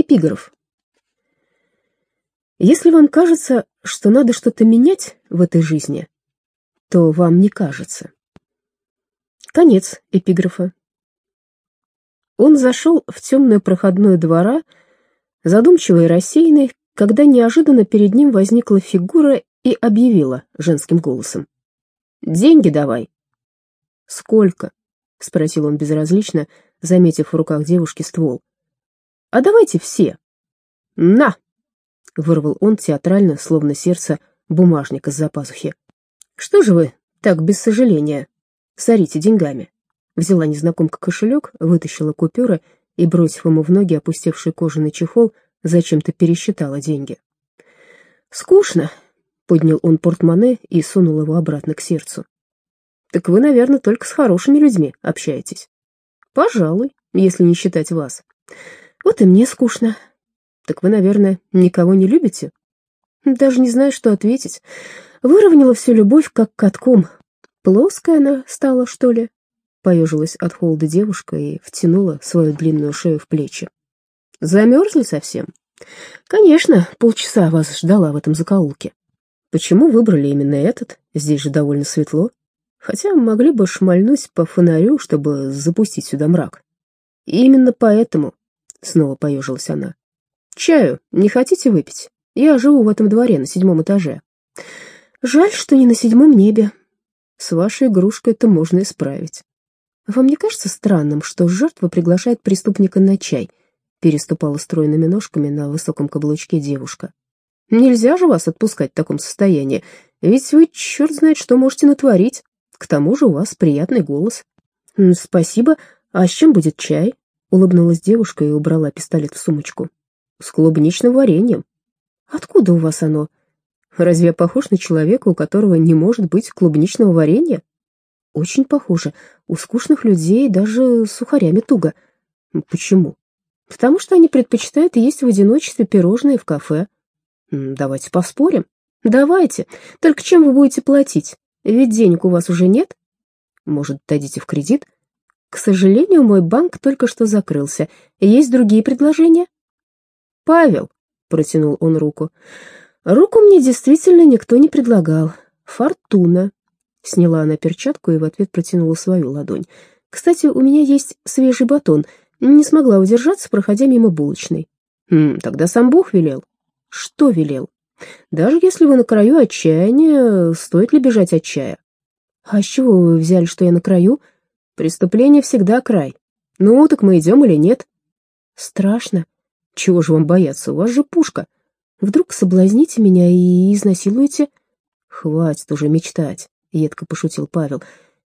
Эпиграф. Если вам кажется, что надо что-то менять в этой жизни, то вам не кажется. Конец эпиграфа. Он зашел в темную проходную двора, задумчивый и рассеянный, когда неожиданно перед ним возникла фигура и объявила женским голосом. «Деньги давай». «Сколько?» — спросил он безразлично, заметив в руках девушки ствол. «А давайте все». «На!» — вырвал он театрально, словно сердце бумажник из-за пазухи. «Что же вы так без сожаления сорите деньгами?» Взяла незнакомка кошелек, вытащила купюры и, бросив ему в ноги опустевший кожаный чехол, зачем-то пересчитала деньги. «Скучно», — поднял он портмоне и сунул его обратно к сердцу. «Так вы, наверное, только с хорошими людьми общаетесь». «Пожалуй, если не считать вас». «Вот и мне скучно». «Так вы, наверное, никого не любите?» «Даже не знаю, что ответить. Выровняла всю любовь, как катком. Плоская она стала, что ли?» Поежилась от холода девушка и втянула свою длинную шею в плечи. «Замерзли совсем?» «Конечно, полчаса вас ждала в этом закоулке. Почему выбрали именно этот? Здесь же довольно светло. Хотя могли бы шмальнуть по фонарю, чтобы запустить сюда мрак. И именно поэтому, — снова поежилась она, — чаю не хотите выпить? Я живу в этом дворе на седьмом этаже. Жаль, что не на седьмом небе. С вашей игрушкой это можно исправить. Вам не кажется странным, что жертва приглашает преступника на чай? Переступала стройными ножками на высоком каблучке девушка. Нельзя же вас отпускать в таком состоянии, ведь вы черт знает что можете натворить. К тому же у вас приятный голос. Спасибо. А с чем будет чай? Улыбнулась девушка и убрала пистолет в сумочку. С клубничным вареньем. Откуда у вас оно? Разве я похож на человека, у которого не может быть клубничного варенья? Очень похоже. У скучных людей даже сухарями туго. Почему? Потому что они предпочитают есть в одиночестве пирожные в кафе. Давайте поспорим. Давайте. Только чем вы будете платить? Ведь денег у вас уже нет. Может, дадите в кредит? К сожалению, мой банк только что закрылся. Есть другие предложения? Павел, протянул он руку. Руку мне действительно никто не предлагал. Фортуна. Сняла она перчатку и в ответ протянула свою ладонь. Кстати, у меня есть свежий батон. Не смогла удержаться, проходя мимо булочной. Хм, тогда сам Бог велел. Что велел? Даже если вы на краю отчаяния, стоит ли бежать от чая? А с чего вы взяли, что я на краю? Преступление всегда край. Ну, так мы идем или нет? Страшно. Чего же вам бояться? У вас же пушка. Вдруг соблазните меня и изнасилуете? Хватит уже мечтать, едко пошутил Павел.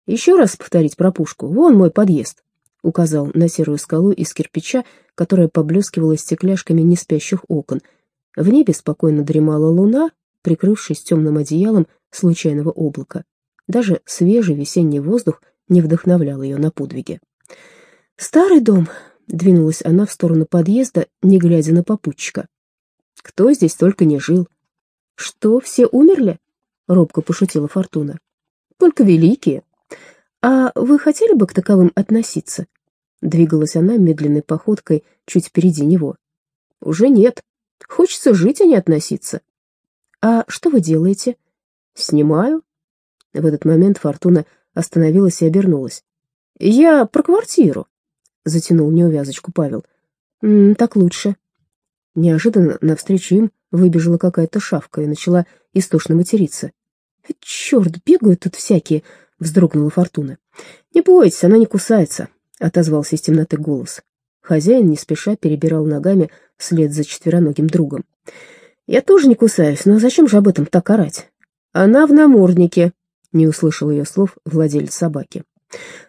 Еще раз повторить про пушку. Вон мой подъезд. Указал на серую скалу из кирпича, которая поблескивала стекляшками неспящих окон — в небе спокойно дремала луна, прикрывшись темным одеялом случайного облака. Даже свежий весенний воздух не вдохновлял ее на подвиги. «Старый дом», — двинулась она в сторону подъезда, не глядя на попутчика. «Кто здесь только не жил?» «Что, все умерли?» — робко пошутила Фортуна. «Только великие. А вы хотели бы к таковым относиться?» Двигалась она медленной походкой чуть впереди него. «Уже нет», Хочется жить, а не относиться. А что вы делаете? Снимаю. В этот момент Фортуна остановилась и обернулась. Я про квартиру, затянул неувязочку Павел. М -м, так лучше. Неожиданно навстречу им выбежала какая-то шавка и начала истошно материться. «Черт, бегают тут всякие!» — вздрогнула Фортуна. «Не бойтесь, она не кусается», — отозвался из темноты голос. Хозяин не спеша перебирал ногами вслед за четвероногим другом. «Я тоже не кусаюсь, но зачем же об этом так орать?» «Она в наморднике», — не услышал ее слов владелец собаки.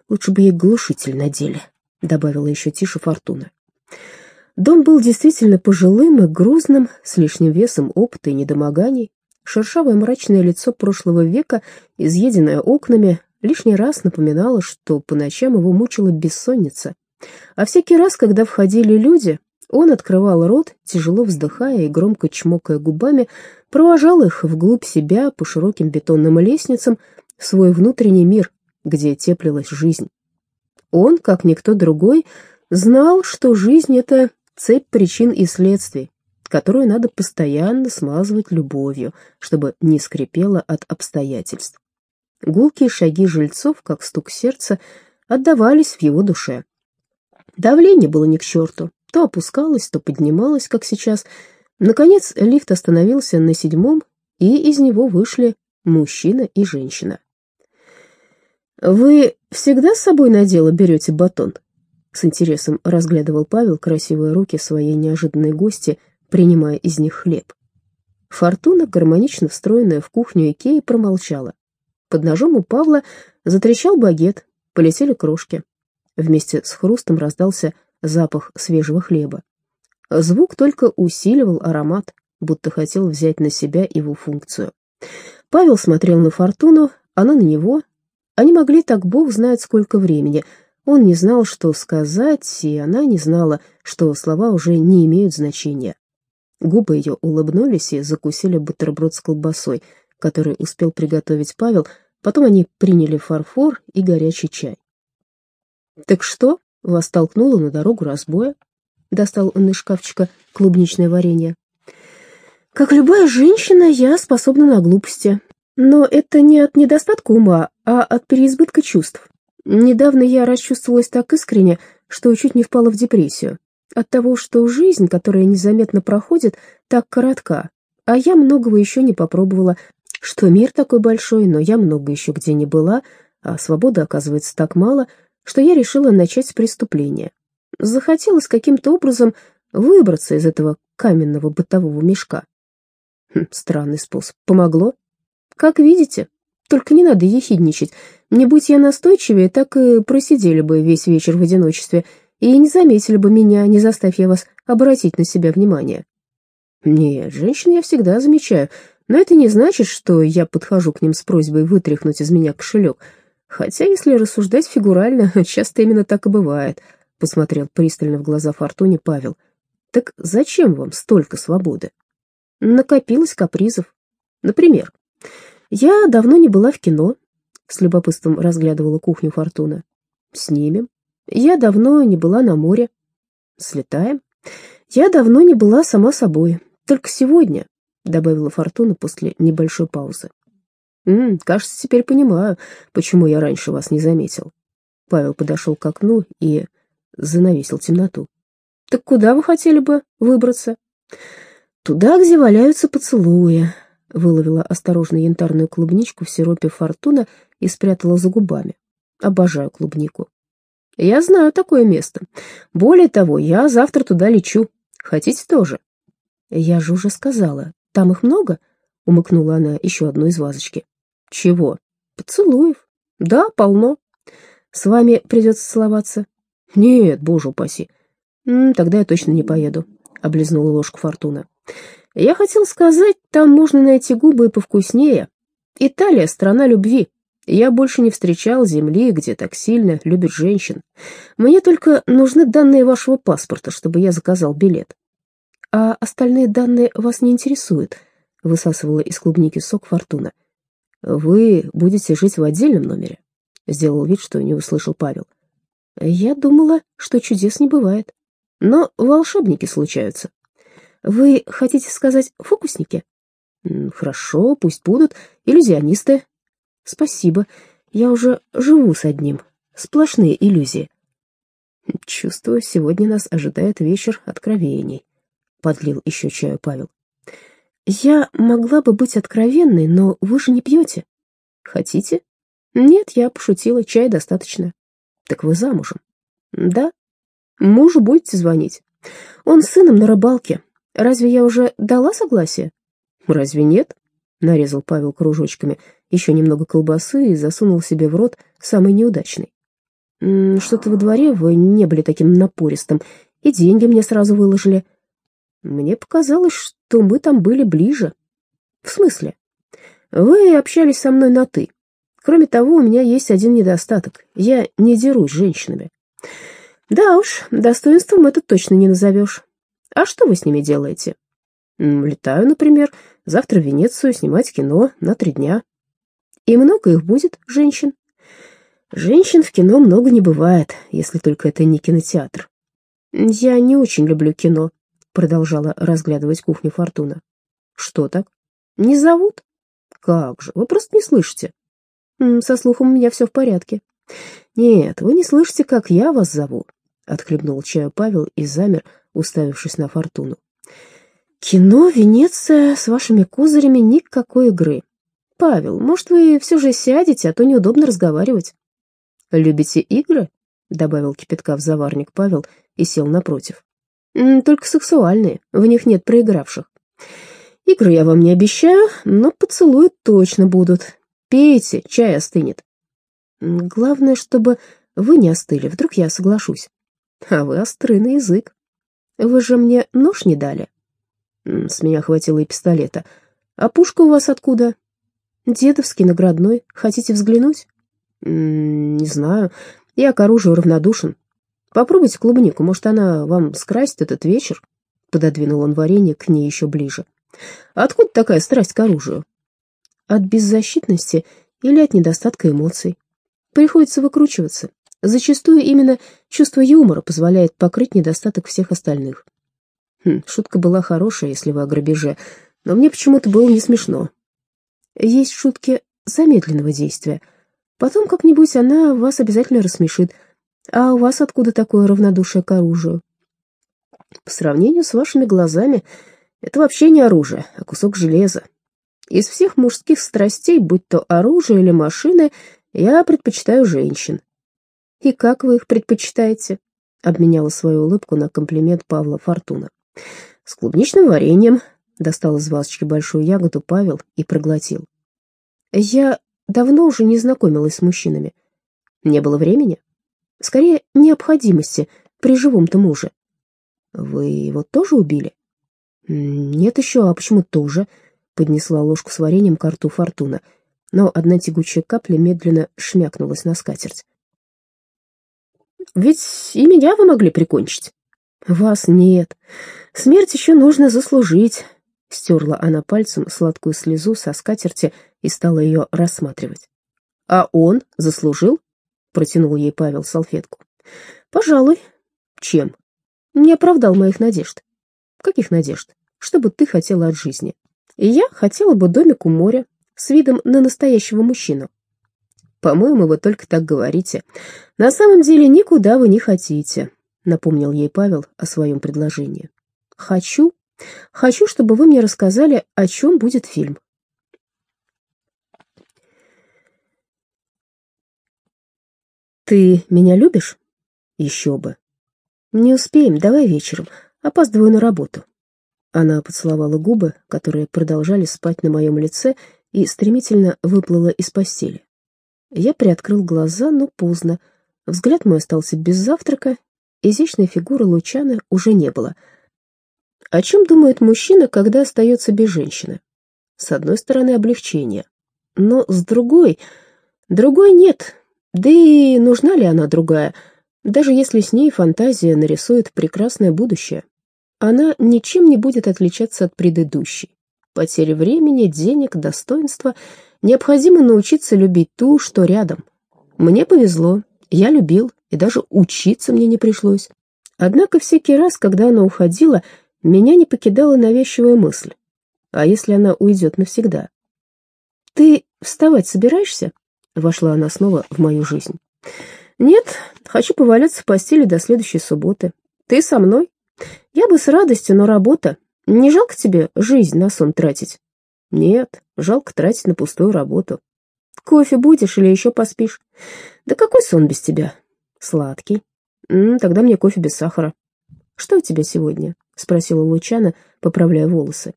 «Лучше бы ей глушитель надели», — добавила еще тише Фортуна. Дом был действительно пожилым и грузным, с лишним весом опыта и недомоганий. Шершавое мрачное лицо прошлого века, изъеденное окнами, лишний раз напоминало, что по ночам его мучила бессонница. А всякий раз, когда входили люди, он открывал рот, тяжело вздыхая и громко чмокая губами, провожал их вглубь себя по широким бетонным лестницам в свой внутренний мир, где теплилась жизнь. Он, как никто другой, знал, что жизнь — это цепь причин и следствий, которую надо постоянно смазывать любовью, чтобы не скрипело от обстоятельств. Гулкие шаги жильцов, как стук сердца, отдавались в его душе. Давление было ни к черту, то опускалось, то поднималось, как сейчас. Наконец лифт остановился на седьмом, и из него вышли мужчина и женщина. «Вы всегда с собой на дело берете батон?» С интересом разглядывал Павел красивые руки своей неожиданной гости, принимая из них хлеб. Фортуна, гармонично встроенная в кухню Икеи, промолчала. Под ножом у Павла затрещал багет, полетели крошки. Вместе с хрустом раздался запах свежего хлеба. Звук только усиливал аромат, будто хотел взять на себя его функцию. Павел смотрел на Фортуну, она на него. Они могли так бог знает сколько времени. Он не знал, что сказать, и она не знала, что слова уже не имеют значения. Губы ее улыбнулись и закусили бутерброд с колбасой — который успел приготовить Павел, потом они приняли фарфор и горячий чай. «Так что?» — вас толкнуло на дорогу разбоя? Достал он из шкафчика клубничное варенье. «Как любая женщина, я способна на глупости. Но это не от недостатка ума, а от переизбытка чувств. Недавно я расчувствовалась так искренне, что чуть не впала в депрессию. От того, что жизнь, которая незаметно проходит, так коротка, а я многого еще не попробовала, что мир такой большой, но я много еще где не была, а свободы, оказывается, так мало, что я решила начать с преступления. Захотелось каким-то образом выбраться из этого каменного бытового мешка. Хм, странный способ. Помогло? Как видите, только не надо ехидничать. Не будь я настойчивее, так и просидели бы весь вечер в одиночестве и не заметили бы меня, не заставь я вас обратить на себя внимание. Нет, женщин я всегда замечаю, но это не значит, что я подхожу к ним с просьбой вытряхнуть из меня кошелек. Хотя, если рассуждать фигурально, часто именно так и бывает, — посмотрел пристально в глаза Фортуне Павел. Так зачем вам столько свободы? Накопилось капризов. Например, я давно не была в кино, — с любопытством разглядывала кухню Фортуна. Снимем. Я давно не была на море. Слетаем. Я давно не была сама собой. Только сегодня, — добавила Фортуна после небольшой паузы. «М -м, «Кажется, теперь понимаю, почему я раньше вас не заметил». Павел подошел к окну и занавесил темноту. «Так куда вы хотели бы выбраться?» «Туда, где валяются поцелуи», — выловила осторожно янтарную клубничку в сиропе Фортуна и спрятала за губами. «Обожаю клубнику». «Я знаю такое место. Более того, я завтра туда лечу. Хотите тоже?» «Я же уже сказала, там их много?» — умыкнула она еще одну из вазочки. «Чего?» «Поцелуев». «Да, полно». «С вами придется целоваться?» «Нет, боже упаси». «Тогда я точно не поеду», — облизнула ложку Фортуна. «Я хотел сказать, там можно найти губы и повкуснее. Италия — страна любви. Я больше не встречал земли, где так сильно любят женщин. Мне только нужны данные вашего паспорта, чтобы я заказал билет. «А остальные данные вас не интересуют?» — высасывала из клубники сок Фортуна. «Вы будете жить в отдельном номере?» — сделал вид, что не услышал Павел. «Я думала, что чудес не бывает. Но волшебники случаются. Вы хотите сказать фокусники?» «Хорошо, пусть будут. Иллюзионисты». «Спасибо. Я уже живу с одним. Сплошные иллюзии». «Чувствую, сегодня нас ожидает вечер откровений», подлил еще чаю Павел. «Я могла бы быть откровенной, но вы же не пьете». «Хотите?» «Нет, я пошутила, чай достаточно». «Так вы замужем?» «Да». «Мужу будете звонить?» «Он с сыном на рыбалке. Разве я уже дала согласие?» «Разве нет?» — нарезал Павел кружочками еще немного колбасы и засунул себе в рот самый неудачный. «Что-то во дворе вы не были таким напористым, и деньги мне сразу выложили. Мне показалось, что мы там были ближе. В смысле? Вы общались со мной на «ты». Кроме того, у меня есть один недостаток. Я не дерусь с женщинами. Да уж, достоинством это точно не назовешь. А что вы с ними делаете? Летаю, например, завтра в Венецию снимать кино на три дня. И много их будет, женщин? Женщин в кино много не бывает, если только это не кинотеатр. «Я не очень люблю кино», — продолжала разглядывать кухню Фортуна. «Что так? Не зовут?» «Как же, вы просто не слышите». «Со слухом у меня все в порядке». «Нет, вы не слышите, как я вас зову», — отхлебнул чаю Павел и замер, уставившись на Фортуну. «Кино, Венеция, с вашими козырями никакой игры. Павел, может, вы все же сядете, а то неудобно разговаривать». «Любите игры?» — добавил кипятка в заварник Павел и сел напротив. «Только сексуальные, в них нет проигравших. Игры я вам не обещаю, но поцелуи точно будут. Пейте, чай остынет». «Главное, чтобы вы не остыли, вдруг я соглашусь». «А вы острый на язык. Вы же мне нож не дали?» С меня хватило и пистолета. «А пушка у вас откуда?» «Дедовский, наградной. Хотите взглянуть?» «Не знаю. Я к оружию равнодушен. Попробуйте клубнику, может, она вам скрасит этот вечер?» Пододвинул он варенье к ней еще ближе. «Откуда такая страсть к оружию?» «От беззащитности или от недостатка эмоций. Приходится выкручиваться. Зачастую именно чувство юмора позволяет покрыть недостаток всех остальных. Хм, шутка была хорошая, если вы о грабеже, но мне почему-то было не смешно. Есть шутки замедленного действия. Потом как-нибудь она вас обязательно рассмешит. А у вас откуда такое равнодушие к оружию? По сравнению с вашими глазами, это вообще не оружие, а кусок железа. Из всех мужских страстей, будь то оружие или машины, я предпочитаю женщин. И как вы их предпочитаете? Обменяла свою улыбку на комплимент Павла Фортуна. С клубничным вареньем, достал из вазочки большую ягоду Павел и проглотил. Я давно уже не знакомилась с мужчинами. Не было времени. Скорее, необходимости при живом-то муже. Вы его тоже убили? Нет еще, а почему тоже? Поднесла ложку с вареньем к рту Фортуна, но одна тягучая капля медленно шмякнулась на скатерть. Ведь и меня вы могли прикончить. Вас нет. Смерть еще нужно заслужить. Стерла она пальцем сладкую слезу со скатерти и стала ее рассматривать. А он заслужил? Протянул ей Павел салфетку. Пожалуй. Чем? Не оправдал моих надежд. Каких надежд? Что бы ты хотела от жизни? Я хотела бы домик у моря с видом на настоящего мужчину. По-моему, вы только так говорите. На самом деле никуда вы не хотите, напомнил ей Павел о своем предложении. Хочу, хочу, чтобы вы мне рассказали, о чем будет фильм. Ты меня любишь? Еще бы. Не успеем, давай вечером. Опаздываю на работу. Она поцеловала губы, которые продолжали спать на моем лице, и стремительно выплыла из постели. Я приоткрыл глаза, но поздно. Взгляд мой остался без завтрака, изящной фигуры Лучаны уже не было. О чем думает мужчина, когда остается без женщины? С одной стороны, облегчение. Но с другой... Другой нет. Да и нужна ли она другая? Даже если с ней фантазия нарисует прекрасное будущее. Она ничем не будет отличаться от предыдущей. Потеря времени, денег, достоинства — Необходимо научиться любить ту, что рядом. Мне повезло, я любил, и даже учиться мне не пришлось. Однако всякий раз, когда она уходила, меня не покидала навязчивая мысль. А если она уйдет навсегда? «Ты вставать собираешься?» Вошла она снова в мою жизнь. «Нет, хочу поваляться в постели до следующей субботы. Ты со мной? Я бы с радостью, но работа. Не жалко тебе жизнь на сон тратить?» Нет, жалко тратить на пустую работу. Кофе будешь или еще поспишь? Да какой сон без тебя? Сладкий. М тогда мне кофе без сахара. Что у тебя сегодня? Спросила Лучана, поправляя волосы.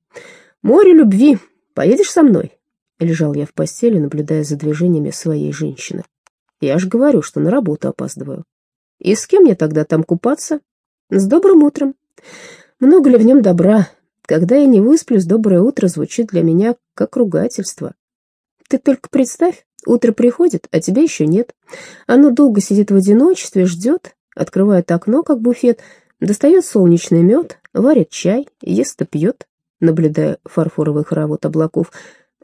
Море любви. Поедешь со мной? Лежал я в постели, наблюдая за движениями своей женщины. Я же говорю, что на работу опаздываю. И с кем мне тогда там купаться? С добрым утром. Много ли в нем добра? Когда я не высплюсь, доброе утро звучит для меня как ругательство. Ты только представь, утро приходит, а тебя еще нет. Оно долго сидит в одиночестве, ждет, открывает окно, как буфет, достает солнечный мед, варит чай, ест и пьет, наблюдая фарфоровый хоровод облаков,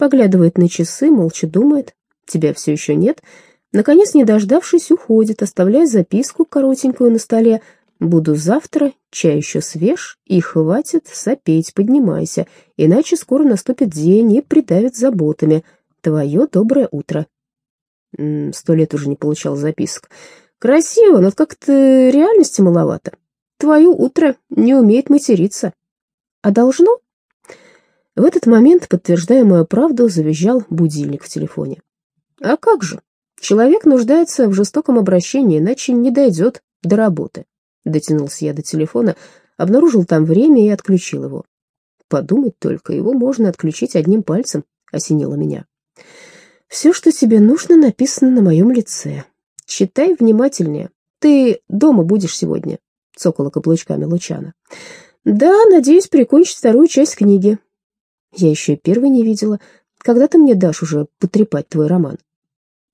поглядывает на часы, молча думает, тебя все еще нет, наконец, не дождавшись, уходит, оставляя записку коротенькую на столе, Буду завтра, чай еще свеж, и хватит сопеть, поднимайся, иначе скоро наступит день и придавит заботами. Твое доброе утро. Сто лет уже не получал записок. Красиво, но как-то реальности маловато. Твое утро не умеет материться. А должно? В этот момент, подтверждая мою правду, завизжал будильник в телефоне. А как же? Человек нуждается в жестоком обращении, иначе не дойдет до работы. Дотянулся я до телефона, обнаружил там время и отключил его. Подумать только, его можно отключить одним пальцем, осенило меня. Все, что тебе нужно, написано на моем лице. Читай внимательнее. Ты дома будешь сегодня, цокала каблучками Лучана. Да, надеюсь прикончить вторую часть книги. Я еще и первой не видела. Когда ты мне дашь уже потрепать твой роман?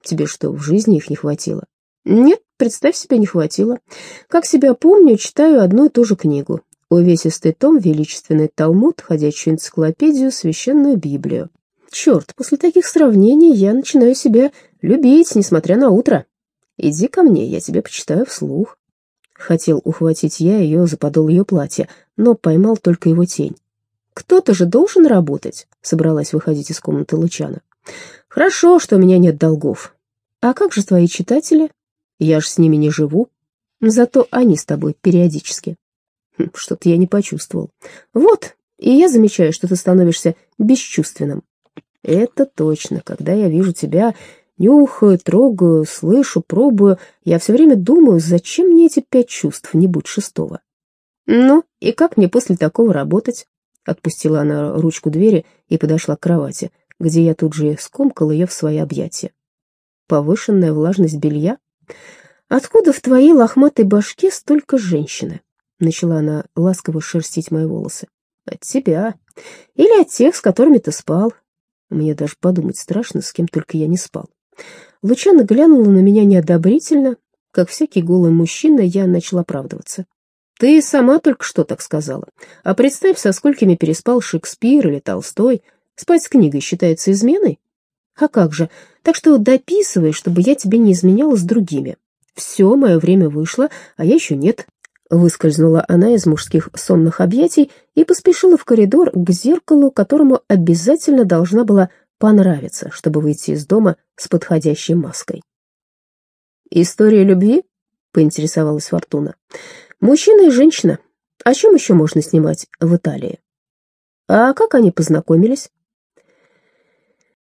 Тебе что, в жизни их не хватило? Нет, представь себе, не хватило. Как себя помню, читаю одну и ту же книгу. Увесистый том, величественный Талмуд, ходячую энциклопедию, священную Библию. Черт, после таких сравнений я начинаю себя любить, несмотря на утро. Иди ко мне, я тебе почитаю вслух. Хотел ухватить я ее за подол ее платья, но поймал только его тень. «Кто-то же должен работать», — собралась выходить из комнаты Лучана. «Хорошо, что у меня нет долгов. А как же твои читатели? Я ж с ними не живу. Зато они с тобой периодически». Хм, «Что-то я не почувствовал. Вот, и я замечаю, что ты становишься бесчувственным». «Это точно. Когда я вижу тебя, нюхаю, трогаю, слышу, пробую, я все время думаю, зачем мне эти пять чувств, не будь шестого». «Ну, и как мне после такого работать?» Отпустила она ручку двери и подошла к кровати, где я тут же скомкал ее в свои объятия. Повышенная влажность белья? Откуда в твоей лохматой башке столько женщины? Начала она ласково шерстить мои волосы. От тебя. Или от тех, с которыми ты спал. Мне даже подумать страшно, с кем только я не спал. Лучана глянула на меня неодобрительно. Как всякий голый мужчина, я начал оправдываться. Ты сама только что так сказала. А представь, со сколькими переспал Шекспир или Толстой. Спать с книгой считается изменой? А как же? Так что дописывай, чтобы я тебе не изменяла с другими. Все, мое время вышло, а я еще нет. Выскользнула она из мужских сонных объятий и поспешила в коридор к зеркалу, которому обязательно должна была понравиться, чтобы выйти из дома с подходящей маской. «История любви?» — поинтересовалась Фортуна. Мужчина и женщина. О чем еще можно снимать в Италии? А как они познакомились?